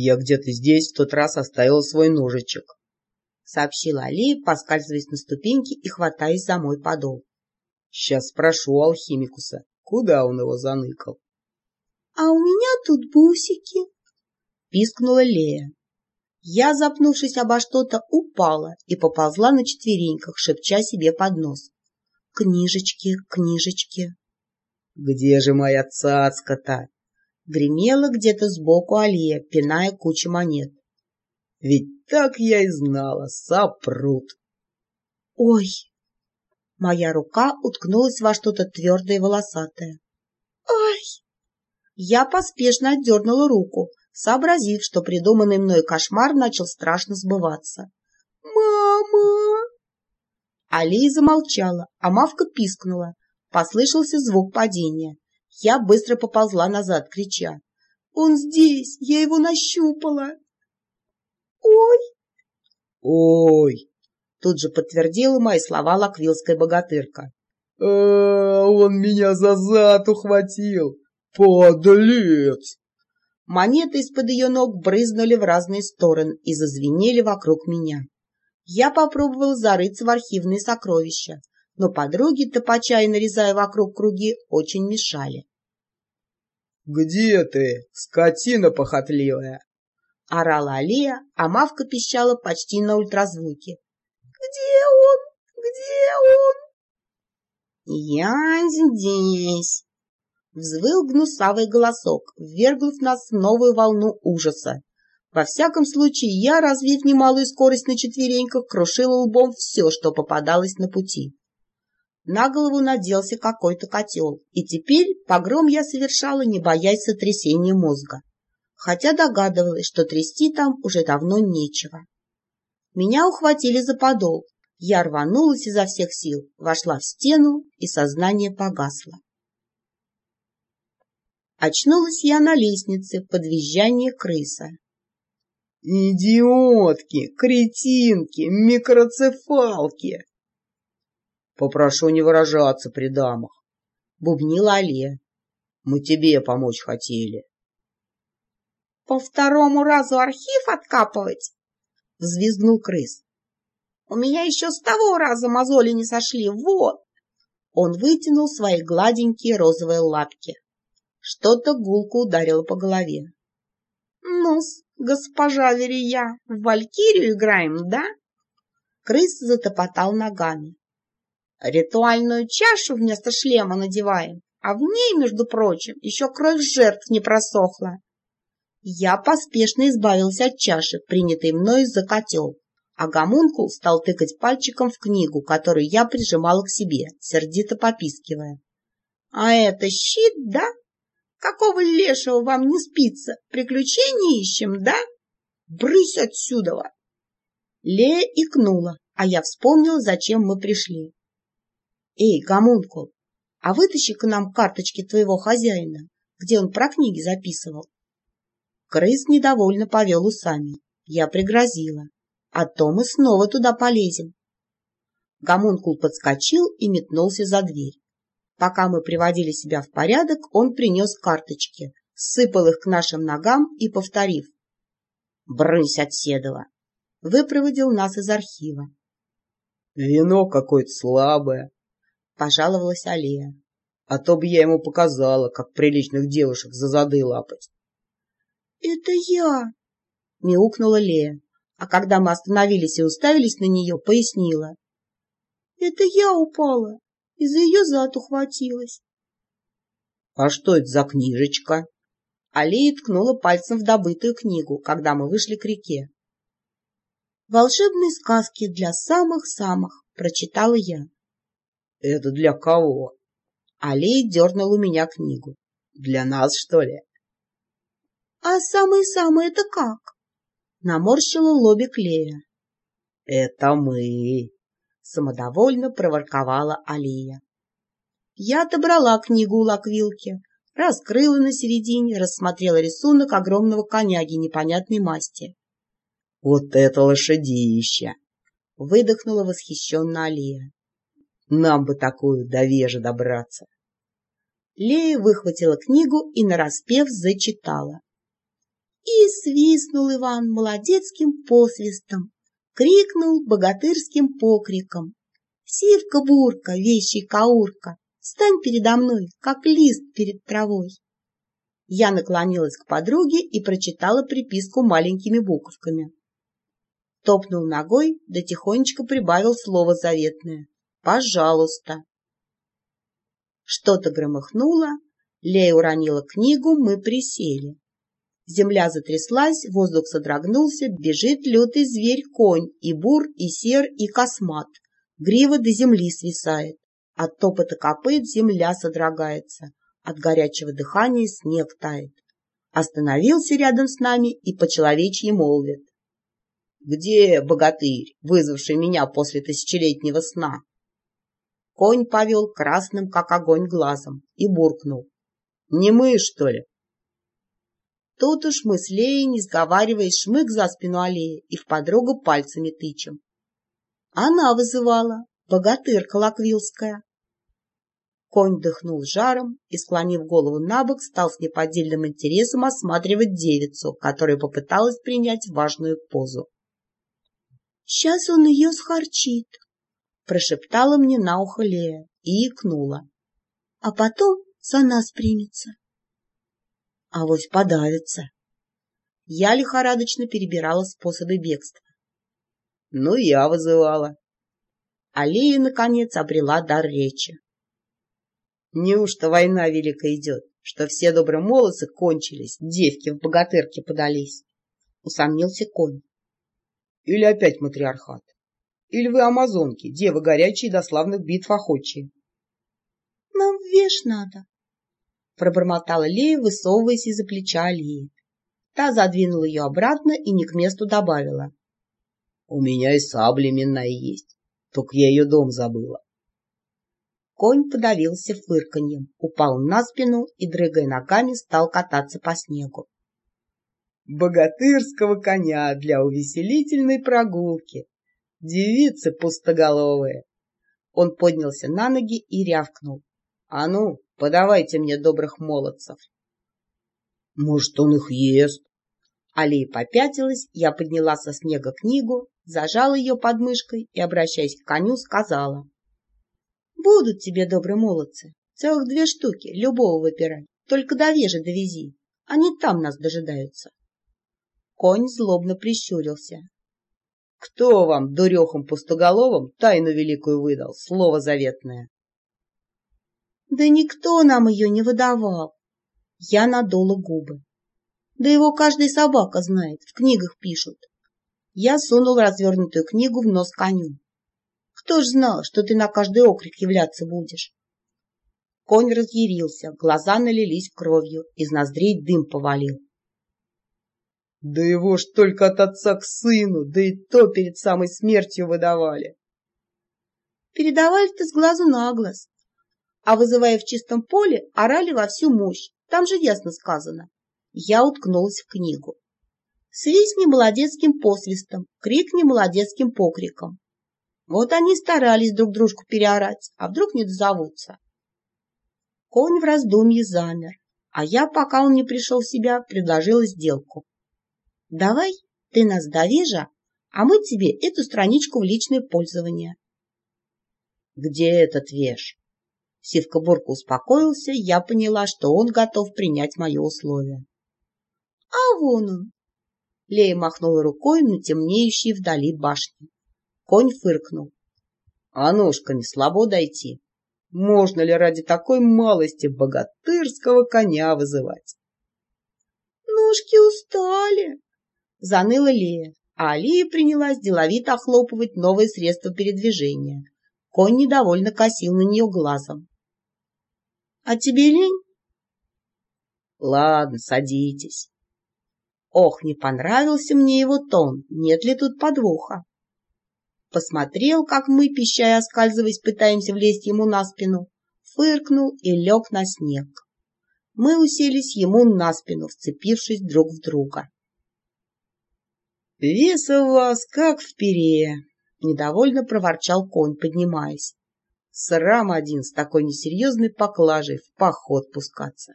Я где-то здесь в тот раз оставил свой ножичек, — сообщила Алия, поскальзываясь на ступеньке и хватаясь за мой подол. — Сейчас спрошу у алхимикуса, куда он его заныкал. — А у меня тут бусики, — пискнула Лея. Я, запнувшись обо что-то, упала и поползла на четвереньках, шепча себе под нос. «Книжечки, книжечки!» «Где же моя цацка-то?» Гремела где-то сбоку аллея, пиная кучу монет. «Ведь так я и знала, сопрут!» «Ой!» Моя рука уткнулась во что-то твердое и волосатое. «Ай!» Я поспешно отдернула руку, сообразив, что придуманный мной кошмар начал страшно сбываться. «Мама!» Алия замолчала, а Мавка пискнула. Послышался звук падения. Я быстро поползла назад, крича. «Он здесь! Я его нащупала!» «Ой!» «Ой!» Тут же подтвердила мои слова лаквилская богатырка. «А, он меня за зад ухватил! Подлец!» Монеты из-под ее ног брызнули в разные стороны и зазвенели вокруг меня. Я попробовала зарыться в архивные сокровища, но подруги, топача и нарезая вокруг круги, очень мешали. «Где ты, скотина похотливая?» — орала Алия, а Мавка пищала почти на ультразвуке. «Где он? Где он?» «Я здесь!» Взвыл гнусавый голосок, ввергнув нас в новую волну ужаса. Во всяком случае, я, развив немалую скорость на четвереньках, крушила лбом все, что попадалось на пути. На голову наделся какой-то котел, и теперь погром я совершала, не боясь сотрясения мозга, хотя догадывалась, что трясти там уже давно нечего. Меня ухватили за подол, я рванулась изо всех сил, вошла в стену, и сознание погасло. Очнулась я на лестнице под визжание крыса. «Идиотки! Кретинки! Микроцефалки!» «Попрошу не выражаться при дамах», — бубнила Алия. «Мы тебе помочь хотели». «По второму разу архив откапывать?» — взвизгнул крыс. «У меня еще с того раза мозоли не сошли, вот!» Он вытянул свои гладенькие розовые лапки. Что-то гулко ударило по голове. «Ну-с, госпожа Верия, в Валькирию играем, да?» Крыс затопотал ногами. «Ритуальную чашу вместо шлема надеваем, а в ней, между прочим, еще кровь жертв не просохла». Я поспешно избавился от чаши, принятой мной за котел, а гомункул стал тыкать пальчиком в книгу, которую я прижимала к себе, сердито попискивая. «А это щит, да?» Какого лешего вам не спится? Приключений ищем, да? Брысь отсюда!» Лея икнула, а я вспомнила, зачем мы пришли. «Эй, гомункул, а вытащи к нам карточки твоего хозяина, где он про книги записывал». Крыс недовольно повел усами. Я пригрозила. А то мы снова туда полезем. Гомункул подскочил и метнулся за дверь. Пока мы приводили себя в порядок, он принес карточки, сыпал их к нашим ногам и, повторив «Брысь от Седова!», выпроводил нас из архива. «Вино какое-то слабое», — пожаловалась Алия. «А то бы я ему показала, как приличных девушек за зады лапать». «Это я!» — мяукнула Лея, а когда мы остановились и уставились на нее, пояснила. «Это я упала и за ее зад ухватилась. — А что это за книжечка? Алия ткнула пальцем в добытую книгу, когда мы вышли к реке. «Волшебные сказки для самых-самых», — прочитала я. «Это для кого?» Алия дернула у меня книгу. «Для нас, что ли?» «А самые-самые это как?» Наморщила лобик Лея. «Это мы», самодовольно проворковала Алия. Я отобрала книгу у Лаквилки, раскрыла на середине, рассмотрела рисунок огромного коняги непонятной масти. — Вот это лошадище! — выдохнула восхищенно Алия. — Нам бы такую до вежи добраться. Лея выхватила книгу и нараспев зачитала. И свистнул Иван молодецким посвистом, крикнул богатырским покриком. Сивка-бурка, вещий каурка, стань передо мной, как лист перед травой. Я наклонилась к подруге и прочитала приписку маленькими буковками. Топнул ногой, да тихонечко прибавил слово заветное. «Пожалуйста». Что-то громыхнуло, Лея уронила книгу, мы присели. Земля затряслась, воздух содрогнулся, бежит лютый зверь-конь, и бур, и сер, и космат. Грива до земли свисает. От топота копыт земля содрогается, от горячего дыхания снег тает. Остановился рядом с нами и по-человечьи молвит. «Где богатырь, вызвавший меня после тысячелетнего сна?» Конь повел красным, как огонь, глазом и буркнул. «Не мы, что ли?» Тут уж мы с Леей, не сговариваясь, шмык за спину аллеи и в подругу пальцами тычем. Она вызывала, богатырка лаквилская. Конь дыхнул жаром и, склонив голову на бок, стал с неподдельным интересом осматривать девицу, которая попыталась принять важную позу. — Сейчас он ее схарчит, — прошептала мне на ухо Лея и икнула. — А потом за нас примется. А Авось подавится. Я лихорадочно перебирала способы бегства. Ну, я вызывала. Алия, наконец, обрела дар речи. Неужто война великая идет, что все добрые молодцы кончились, девки в богатырке подались? Усомнился конь. Или опять матриархат? Или вы амазонки, девы горячие до славных битв охочие? Нам веш надо, пробормотала Лея, высовываясь из-за плеча Алии. Та задвинула ее обратно и не к месту добавила. — У меня и сабля именная есть, только я ее дом забыла. Конь подавился фырканьем, упал на спину и, дрыгая ногами, стал кататься по снегу. «Богатырского коня для увеселительной прогулки! Девицы пустоголовые!» Он поднялся на ноги и рявкнул. «А ну, Подавайте мне добрых молодцев. Может, он их ест? Алия попятилась, я подняла со снега книгу, зажала ее под мышкой и, обращаясь к коню, сказала. Будут тебе добрые молодцы, целых две штуки, любого выбирай, только до вежи довези, они там нас дожидаются. Конь злобно прищурился. Кто вам, дурехам пустоголовым, тайну великую выдал, слово заветное? Да никто нам ее не выдавал. Я надула губы. Да его каждая собака знает, в книгах пишут. Я сунул развернутую книгу в нос коню. Кто ж знал, что ты на каждый окрик являться будешь? Конь разъярился, глаза налились кровью, из ноздрей дым повалил. Да его ж только от отца к сыну, да и то перед самой смертью выдавали. Передавали-то с глазу на глаз, а вызывая в чистом поле, орали во всю мощь. Там же ясно сказано. Я уткнулась в книгу. Свистни молодецким посвистом, крикни молодецким покриком. Вот они старались друг дружку переорать, а вдруг не дозовутся. Конь в раздумье замер, а я, пока он не пришел в себя, предложила сделку. Давай ты нас довежа, а мы тебе эту страничку в личное пользование. Где этот веш? Сивка-бурка успокоился, я поняла, что он готов принять мое условие. — А вон он! Лея махнула рукой на темнеющие вдали башни. Конь фыркнул. — А ножка не слабо дойти. Можно ли ради такой малости богатырского коня вызывать? — Ножки устали, — заныла Лея, а Алия принялась деловито охлопывать новое средство передвижения. Конь недовольно косил на нее глазом. А тебе лень? Ладно, садитесь. Ох, не понравился мне его тон, нет ли тут подвоха? Посмотрел, как мы, пищая оскальзываясь, пытаемся влезть ему на спину, фыркнул и лег на снег. Мы уселись ему на спину, вцепившись друг в друга. — Вес у вас как в пере, — недовольно проворчал конь, поднимаясь. Срам один с такой несерьезной поклажей в поход пускаться.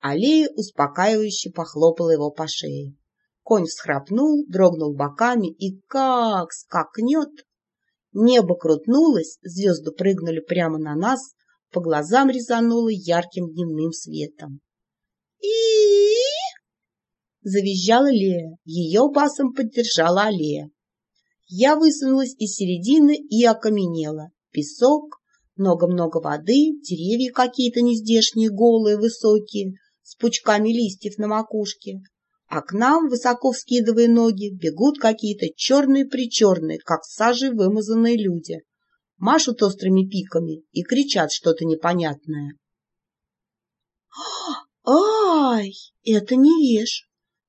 Аллея успокаивающе похлопала его по шее. Конь всхрапнул, дрогнул боками и как скакнет. Небо крутнулось, звезды прыгнули прямо на нас, по глазам резануло ярким дневным светом. и Завизжала Лея, ее басом поддержала Аллея. Я высунулась из середины и окаменела. Песок, много-много воды, деревья какие-то нездешние, голые, высокие, с пучками листьев на макушке. А к нам, высоко вскидывая ноги, бегут какие-то черные-причерные, как сажей вымазанные люди. Машут острыми пиками и кричат что-то непонятное. «Ай, это не веш!» —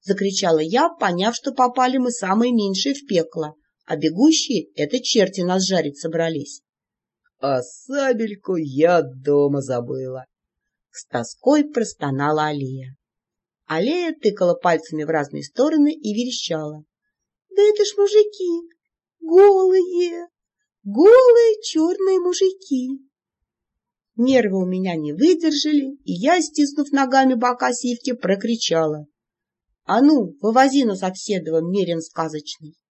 закричала я, поняв, что попали мы самые меньшие в пекло, а бегущие — это черти нас жарить собрались. — А сабельку я дома забыла. С тоской простонала Алия. Алия тыкала пальцами в разные стороны и верещала. — Да это ж мужики! Голые! Голые черные мужики! Нервы у меня не выдержали, и я, стиснув ногами бока сивки, прокричала. — А ну, вывози нас от седова, мерен сказочный!